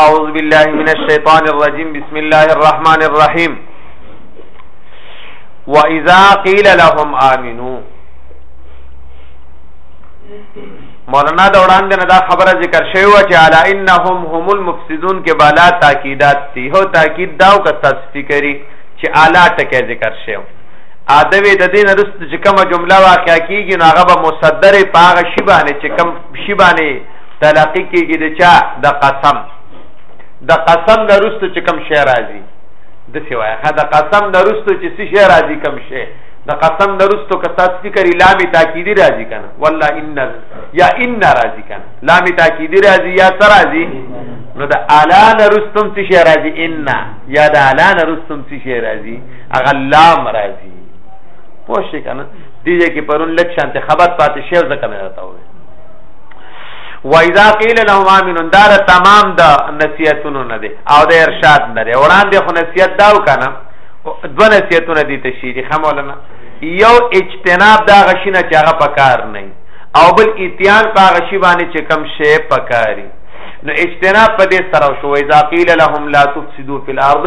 أعوذ بالله من الشيطان الرجيم بسم الله الرحمن الرحيم وإذا قيل لهم آمنوا مولانا دا وړاندې نه دا خبره ذکر شوی و چې الا انهم هم المفسدون کې بالا تاکیدات دي هو تاکید دا او که تصفیه کری چې اعلی ټکی ذکر شوی ادوی د دین رست چې کومه جمله واقع کیږي نو هغه به مصدر په هغه شی باندې چې کوم شی باندې تلقی کیږي د چا د قسم د قسم د رست چې کوم شی راځي د سوای خا د قسم د رست چې څه شی راځي کوم شی د قسم د رست که تاسو فکر لام تاکیدی راځي کنه والله ان یا ان راځي کنه لام تاکیدی راځي یا سر راځي نو د اعلان رستم څه شی راځي ان یا د اعلان رستم څه شی راځي هغه لام راځي پوه شي کنه دې دې کې پرون لک شانته خبر پاتې شی ځکه مې راته وې وایذا قیل لهم امنون دار تمام د نصیحتونو نه دي او د ارشاد نه لري وړاندې خو نصیحت داو کنه دو نصیحتونه دي تشریح خمولنا یو اجتناب دا غشینه چې هغه پکار نه او بل اتیان په غشی باندې چې کم شی پکاري نو اجتناب په دې سره شو اذا قیل لهم لا تفسدوا فی الارض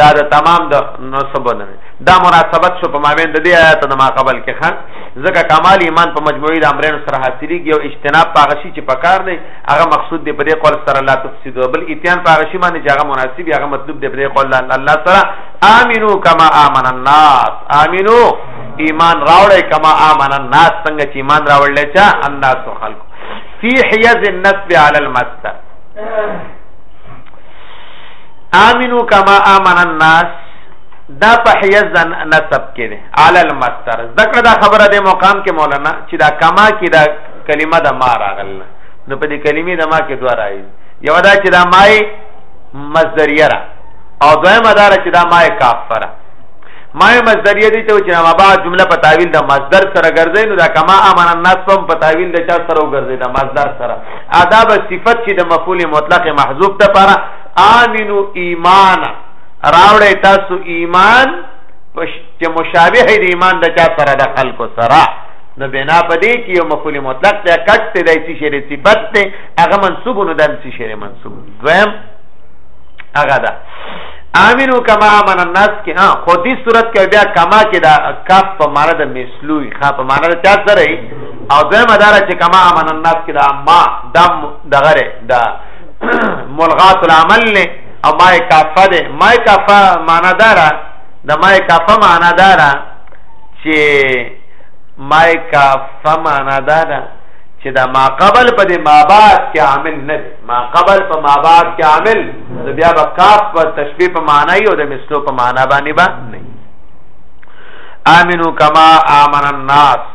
دا د تمام د نسب نه دا مناسبت شو په مابین د دې آیات د ما قبل کې خان ځکه کمال ایمان په مجموعي د امرین سره حاصلې یو اجتناب په غشي چې پکار نه هغه مقصود دی په دې قول سره لا تفسید بل اتیان په غشي باندې چې هغه مناسب هغه مطلوب دی په دې قول الله سره امنو کما امن الناس امنو ایمان راوړی کما امن الناس څنګه چې ایمان راوړل چا الناس خلق فی حیز النسب علی المستر امنو کما امن الناس دا په حیز نسب کې دی علی المستر ذکر دا خبره د مقام کې مولانا چې دا کما کې دا کلمه د ما راغله نو په دې کلمې د ما کې دوه راځي یو دا چې دا مای مصدریه را او دویمه دا چې دا مای کافره مای مصدریه دي ته چې ما بعد جمله په تعویل د مصدر سره ګرځي نو دا کما امن الناس هم په تعویل د چا سره ګرځي د مصدر سره آداب صفت چې د مفعول مطلق محذوف ته پاره امنو ایمان راوړی تاسو ایمان چې مشابه دی ایمان د چا سره د خلکو سره نو بنا په دې چې یو مفعول مطلق دی کټ ته دی چې شری صفت دی هغه منصوب نو دل چې شری منصوب دویم هغه ده امنو کما امن الناس کې ها خو دې صورت کې بیا کما کې دا کاف په معنا د مثلوي خا په معنا د چا سره او دویم اداره چې کما امن الناس کې دا ما دم دغره دا ملغات العمل نه او ما کافه ده ما کافه معنا دارا د ما کافه معنا دارا چې ما کافه معنا دارا چې دا ما قبل په دې ما بعد کې عامل نه دی ما قبل په ما بعد کې عامل نو بیا به کاف په تشبیه په معنا یو د مثلو په معنا باندې با نه امنو کما امن الناس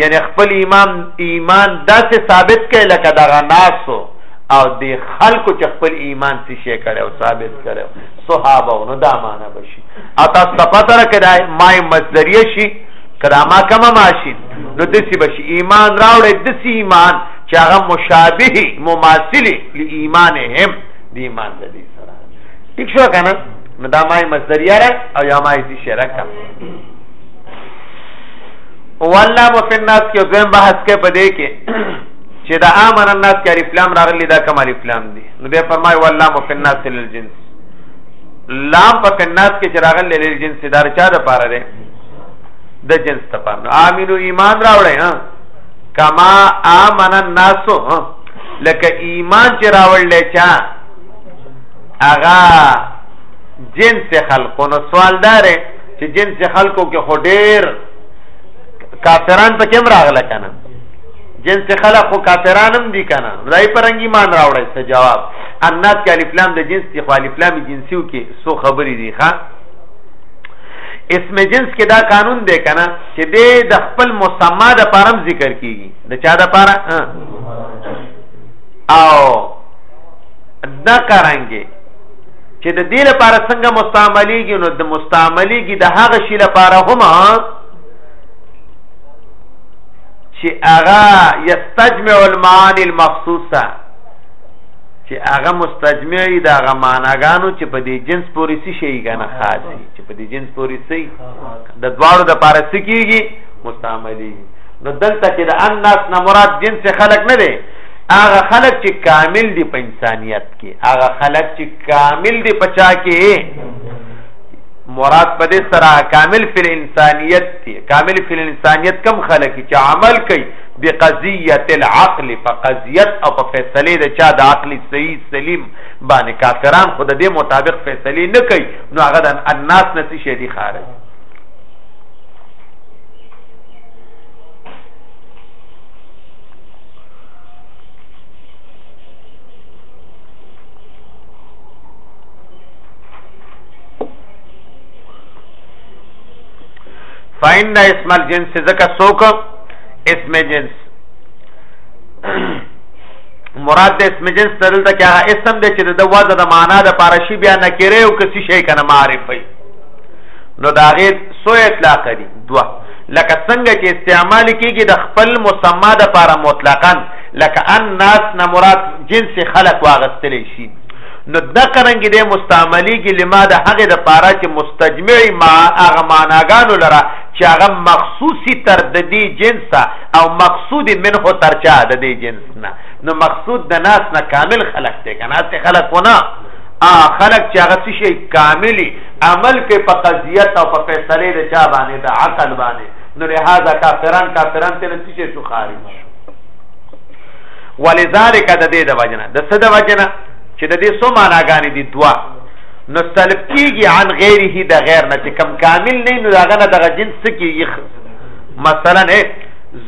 یعنی خپل ایمان ایمان داسې ثابت کړي لکه دغه ناسو او د خلکو چې خپل ایمان څه شي کړي او ثابت کړي صحابه نو دا معنا بشي او تاسو ته پته راکړای ما مصدریه شي کدا ما کما ماشي نو دسی بشي ایمان راوړې دسی ایمان چې هغه مشابه مماثله ل ایمانهم د ایمان د دې سره ٹھیک شو کنه نو دا ما مصدریه را او یا ما دې شرکه والله مو فی الناس کې دویم بحث کې پدې کې چې دا امن الناس کې الف لام راغلی دا کوم الف لام دی نو به فرمای والله مو فی الناس للجنس لام په الناس کې چې راغلی للجنس دار چا د پاره دی د جنس ته پاره امینو ایمان راوړی ها کما امن الناس لکه ایمان چې راوړل چا اغا جنس خلقو نو سوالدار چې جنس خلقو کې خډیر کافران په کوم راغله کنه جنس خلق خو کافران هم دي کنه دای پرنګ ایمان راوړی څه جواب الناس کې الف لام د جنس دی خو الف لام جنسیو کې سو خبرې دي ښا اسم جنس کې دا قانون دی کنه چې د خپل مسما د پرم ذکر کیږي د چا د پاره او دا کارانګي چې د دې لپاره څنګه مستعمليږي نو د مستعمليږي د هغه شی لپاره هم چې هغه یستجمع المعانی المخصوصه چې هغه مستجمع دی دا هغه معناګانو چې په دې جنس پورې څه شي کنه خاصي چې په دې جنس پورې څه د دواړو د پاره څه کیږي مستعملي نو دلته کې د الناس نه مراد جنس خلق نه دی هغه خلق چې کامل دي په انسانيت کې هغه خلک چې کامل دي پچا کې مراد په دې سره کامل فل انسانیت دی کامل فل انسانیت کم خلک چې عمل کوي بقضیه العقل فقضیت او په فیصله د چا د عقل صحیح سلیم باندې کافران خود دې مطابق فیصله نه کوي نو هغه د الناس نتی شي دي خارج فإن اسم الجنس ذکر سوک اسم جنس مراد د اسم جنس تل د کیا اسم د چې د وزن د معنا د پارشي بیا نه کړي او کسي شي کنه معرفي نو دا غیر سو اطلاق دي دوا لکه څنګه چې استعمال کیږي د خپل مسما د پاره مطلقاً لکه ان ناس نه مراد جنس خلق واغستلی شي نو د قرنګ دې مستعمليږي لما د هغه د پاره چې مستجمعي ما هغه معناګانو لره چې هغه مخصوصي تر د دې جنس او مقصود منه تر چا د دې جنس نه نو مقصود د ناس نه کامل خلق دی کنه ته خلق ونه ا خلق چې هغه څه شي کاملی عمل کې په قضیت او په فیصله د چا باندې د عقل باندې نو لہذا کافران کافران ته نتیجه شو خارج ولذالک د دې د وجنه د څه د وجنه چې د دې سو معناګانې دي دوا نو طلب کیږي عن غیره د غیر نه چې کم کامل نه نو هغه نه دغه جنس کیږي مثلا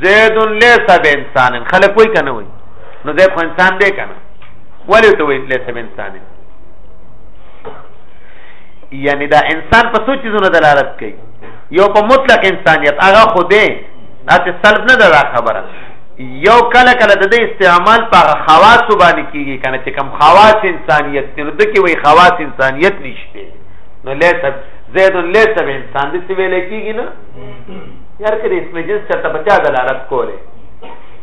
زید لیس به انسان خلک وای کنه وای نو زید خو انسان دی کنه ولی ته وای لیس به انسان یعنی دا انسان په څو چیزونو دلالت کوي یو په مطلق انسانیت هغه خو دی دا چې سلب نه ده دا خبره یو کله کله د دې استعمال په خواص باندې کیږي کنه چې کم خواص انسانیت نو د کې وی خواص انسانیت نشته نو لیسه زید لیسه به انسان دې څه ویل کیږي نه یار کړي اسم جنس ته بچا دلالت کوله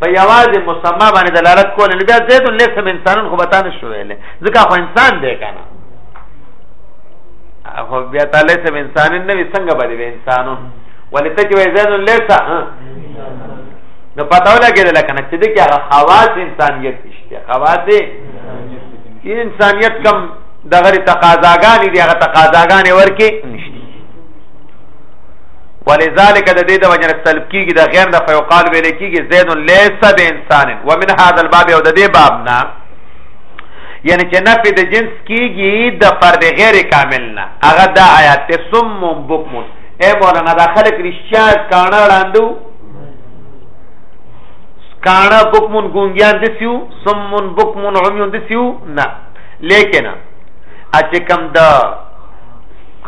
په یوازې مسما باندې دلالت کوله نو بیا زید لیسه به انسانن خو بتا نه شوېل ځکه خو انسان دی کنه خو بیا تعالی سم انسانن نه وي څنګه باندې انسانون ولې ته چې وای زین لیس نو پته ولګېدل کنه چې د کې هغه خواص انسانیت نشته خواص انسانیت کم د غری تقاضاګانې دی هغه تقاضاګانې ورکې نشته ولذلك د دې د وجه طلب کیږي د غیر د فیقال ویل کیږي زید لیس به انسان ومن هذا الباب او د دې باب نه یعنی چې نفي د جنس کیږي د فرد غیر کامل نه هغه د آیات سم بوکمون اے مولانا دا خلک رښتیا کاڼه لاندو کاڼه بکمون ګونګیان دسیو سمون بکمون عمیون دسیو نه لیکن اچې کم د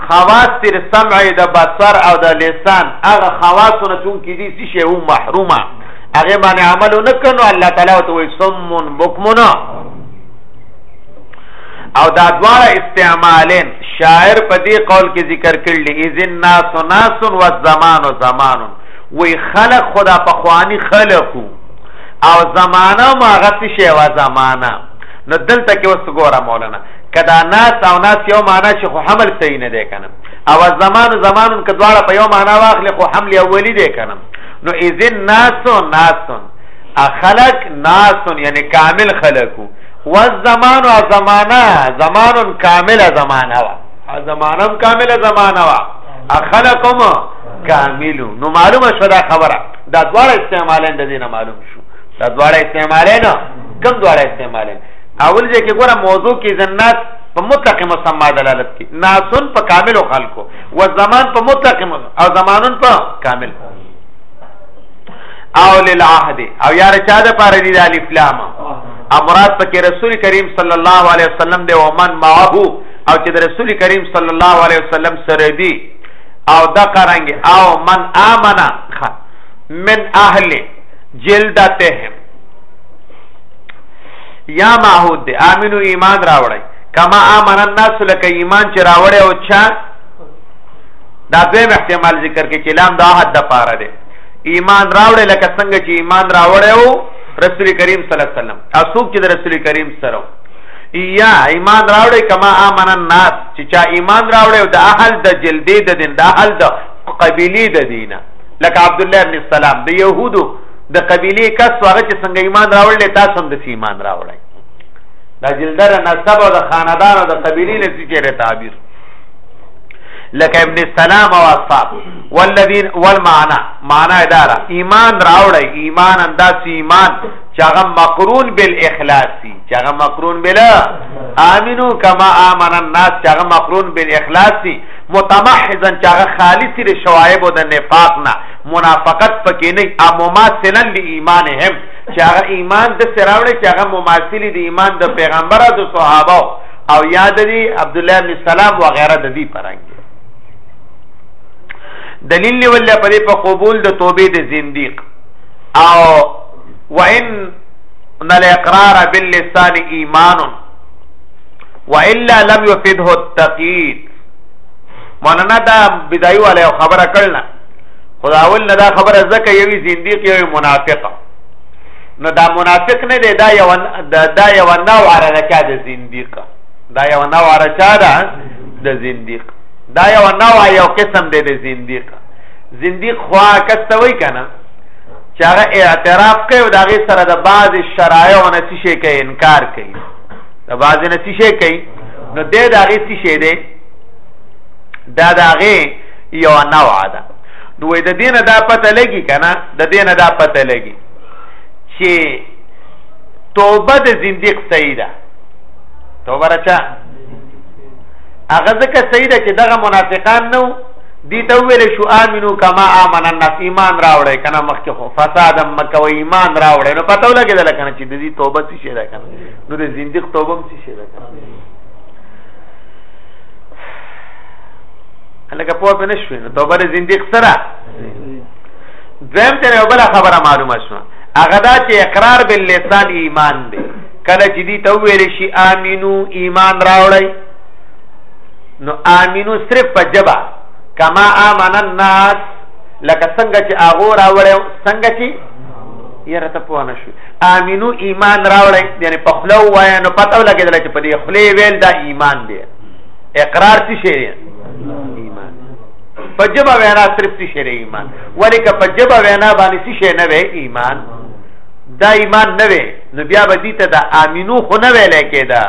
خواص تر سمع د بصر او د لسان هغه خواصونه چون کې دي چې شی محرومه هغه باندې عمل نه کړو الله تعالی ته وي سمون بکمون او دا دواړه استعمالین شاعر په دې قول کې ذکر کړل اذن ناس ناس و زمان و زمان وی خلق خدا په خوانی خلقو او زمانہ ما غتی شی و زمانہ نو دلته کې وس ګوره مولانا کدا ناس او ناس یو معنا چې خو حمل صحیح نه دی کنه او زمان زمان کې دواړه په یو معنا واخلې خو حمل اولی دی کنه نو اذن ناس ناس اخلق ناس یعنی کامل خلقو والزمان او زمانہ زمان کامل زمانہ وا زمانم کامل زمانہ وا اخلقم کامل نو معلومه شو دا خبره دا دواړه استعمالین د دینه معلوم شو دا دواړه استعمالین کم دواړه استعمالین اول ځکه کې ګوره موضوع کې جنات په مطلق مسما دلالت کوي ناسن په کامل او خلقو و زمان په مطلق او زمانن په کامل او للعهد او یار چا د پاره دی الف لام امراد پکې رسول کریم صلی الله علیه وسلم دی او من معه او چې د رسول کریم صلی الله علیه وسلم سره دی او دا قرانګ او من امنه من اهل جلدتهم یا معهود دی امنو ایمان راوړی کما امن الناس لکه ایمان چې راوړی او چا دا دویم احتمال ذکر کې چې لام د احد د پاره دی ایمان راوړی لکه څنګه چې ایمان راوړی او رسول کریم صلی الله علیه وسلم اسوک چې د رسول کریم سره یا ایمان راوړې کما امن الناس چې چا ایمان راوړې او د اهل د جلدې د دین د اهل د قبيله د دینه لکه عبد الله ابن السلام د يهودو د قبيله کس هغه چې څنګه ایمان راوړل تاسو هم د ایمان راوړی دا جلدره نسب او د خاندان او د قبيله لسی چیرې تعبیر لکه ابن السلام او اصحاب والذین والمعنا معنا اداره ایمان راوړی ایمان انداز ایمان چاغه مقرون بالاخلاصی چاغه مقرون بلا امنو کما امن الناس چاغه مقرون بالاخلاصی متمحزا چاغه خالص ر شوائب د نفاق نه منافقت پکې نه امماثلا لایمانهم چاغه ایمان د سراوړی چاغه مماثلی د ایمان د پیغمبر او د صحابه او یاد دی عبد الله ابن سلام و غیره د دې پرنګ دلیل ولله په دې په قبول د توبې د زنديق او وان ان الاقرار باللسان ایمان والا لم يفده التقید مننه دا بدایو علی خبره کړل خداول نه دا خبره زکه یوی زنديق یوی منافقه نو دا منافق نه دی دا یو دا یو نوع رچا د زنديق دا یو نوع رچا ده د زنديق دا یو نوع یو قسم دی د زنديق زنديق خوا کستوي کنه چې هغه اعتراف کوي او دا غي سره د بعض شرایع او نتیشه کوي انکار کوي د بعض نتیشه کوي نو د دا غي څه شي دی دا دا غي یو نوع ده نو د دینه دا پته لګي کنه د دینه دا پته لګي چې توبه د زنديق صحیح ده توبه راچا هغه ځکه صحیح ده چې دغه منافقان نو دي ته ویل شو امنو کما امن الناس ایمان راوړې کنه مخکې خو فساد مکه و ایمان راوړې نو پته ولګېدل کنه چې د دې توبه څه شي ده کنه نو د زنديق توبه هم څه شي ده کنه لکه په پنه شوې نو توبه د زنديق سره دویم ته یو بل خبره معلومه شوه هغه دا چې اقرار باللسان ایمان دی کله چې دی ته ویل شي امینو ایمان راوړی نو امینو صرف په جبا کما امن الناس لکه څنګه چې هغه راوړی څنګه چې یره ته پوه نه شو امینو ایمان راوړی یعنی په خلو وای نو پته ولګیدل چې په دې خلې ویل دا ایمان دی اقرار څه شی ایمان په جبا وینا صرف څه شی ایمان ولی که په جبه وینا باندې څه شی نه وي ایمان دا ایمان نه وي نو بیا به دې ته د امینو خو نه ویل کېدا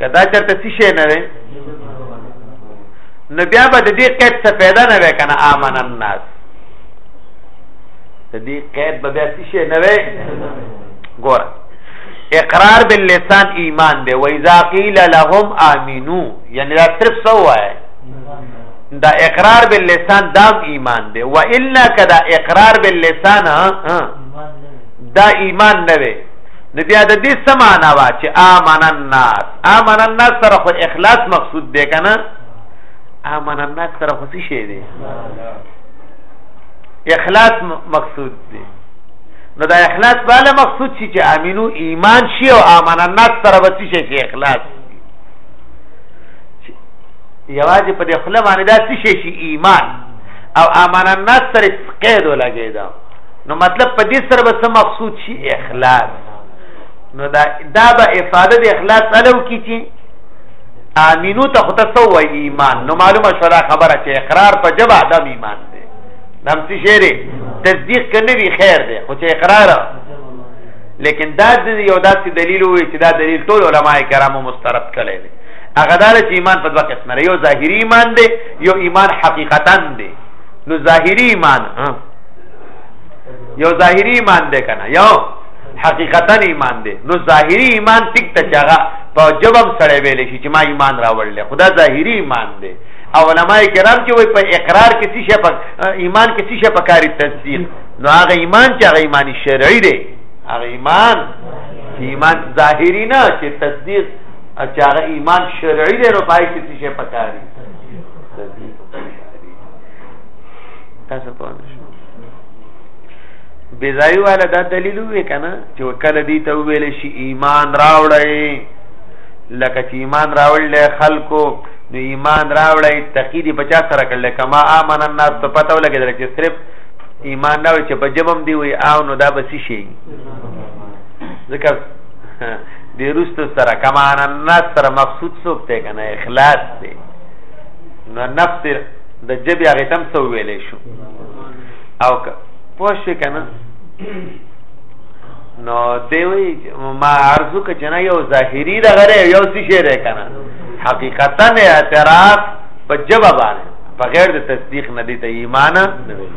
کدا چرته څه شی نه وي نو بیا به د دې قید څه پیدا نه وي کنه امن الناس د دې قید به بیا څه شی نه وي ګور اقرار باللسان ایمان دی و اذا قیل لهم امنو یعنی دا صرف سو وای دا اقرار باللسان دا ایمان دی و الا کدا اقرار باللسان دا ایمان نه وي نو بیا د دې سمانا وا چې امن الناس امن الناس سره خو اخلاص مقصود دی کنه امن الناس سره خو څه شی دی اخلاص مقصود دی نو دا اخلاص بالا مقصود شي چې امینو ایمان شي او امن الناس سره به شي چې اخلاص یوازې په دې خله باندې دا څه شي شي ایمان او امان الناس سره قید ولګی دا نو مطلب په دې سره به څه مقصود شي اخلاص نو دا دا به افاده د اخلاص الو کی چی امینو ته خو تاسو وای ایمان نو معلومه شو دا خبره چې اقرار په جبا د ایمان دی نم څه شی تصدیق کنه وی خیر دی خو چې اقرار لیکن دا د یو داسې دلیل وي چې دا دلیل ټول علما کرامو مسترد کړي دي هغه دا چې ایمان په دوه قسمه یو ظاهری ایمان دی یو ایمان حقیقتا دی نو ظاهری ایمان یو ظاهری ایمان دی کنه یو حقیقتا ایمان دی نو ظاهری ایمان ټیک ته چاغه په جواب سره ویل شي چې ما ایمان راوړل خدا ظاهری ایمان دی او علما کرام چې وای په اقرار کې څه شي په ایمان کې څه شي په کاری تصدیق نو هغه ایمان چې هغه ایمان شرعي دی هغه ایمان چې ایمان ظاهري نه چې تصدیق چې هغه ایمان شرعي دی نو پای کې څه شي پکاري تاسو په اړه بيزای والا دا دلیل وې کنه چې وکاله دي ته ویل شي ایمان راوړی لکه چې ایمان راوړل خلکو نو ایمان راوړی تقیدی 50 سره کړل کما امن الناس ته پته ولګیدل چې صرف ایمان دا چې په جمم دی وي او نو دا بسی شي ځکه د روستو سره کمان الناس سره مقصود څوک ته کنه اخلاص دی نو نفس د جبې هغه تم سو ویلې شو او پوه شو کنه نو دیوی ما عرضو که چنه یو ظاهری د غره یو سی شعر کنه حقیقتا اعتراف په جواب باندې په غیر د تصدیق نه دی ته ایمان نه ویل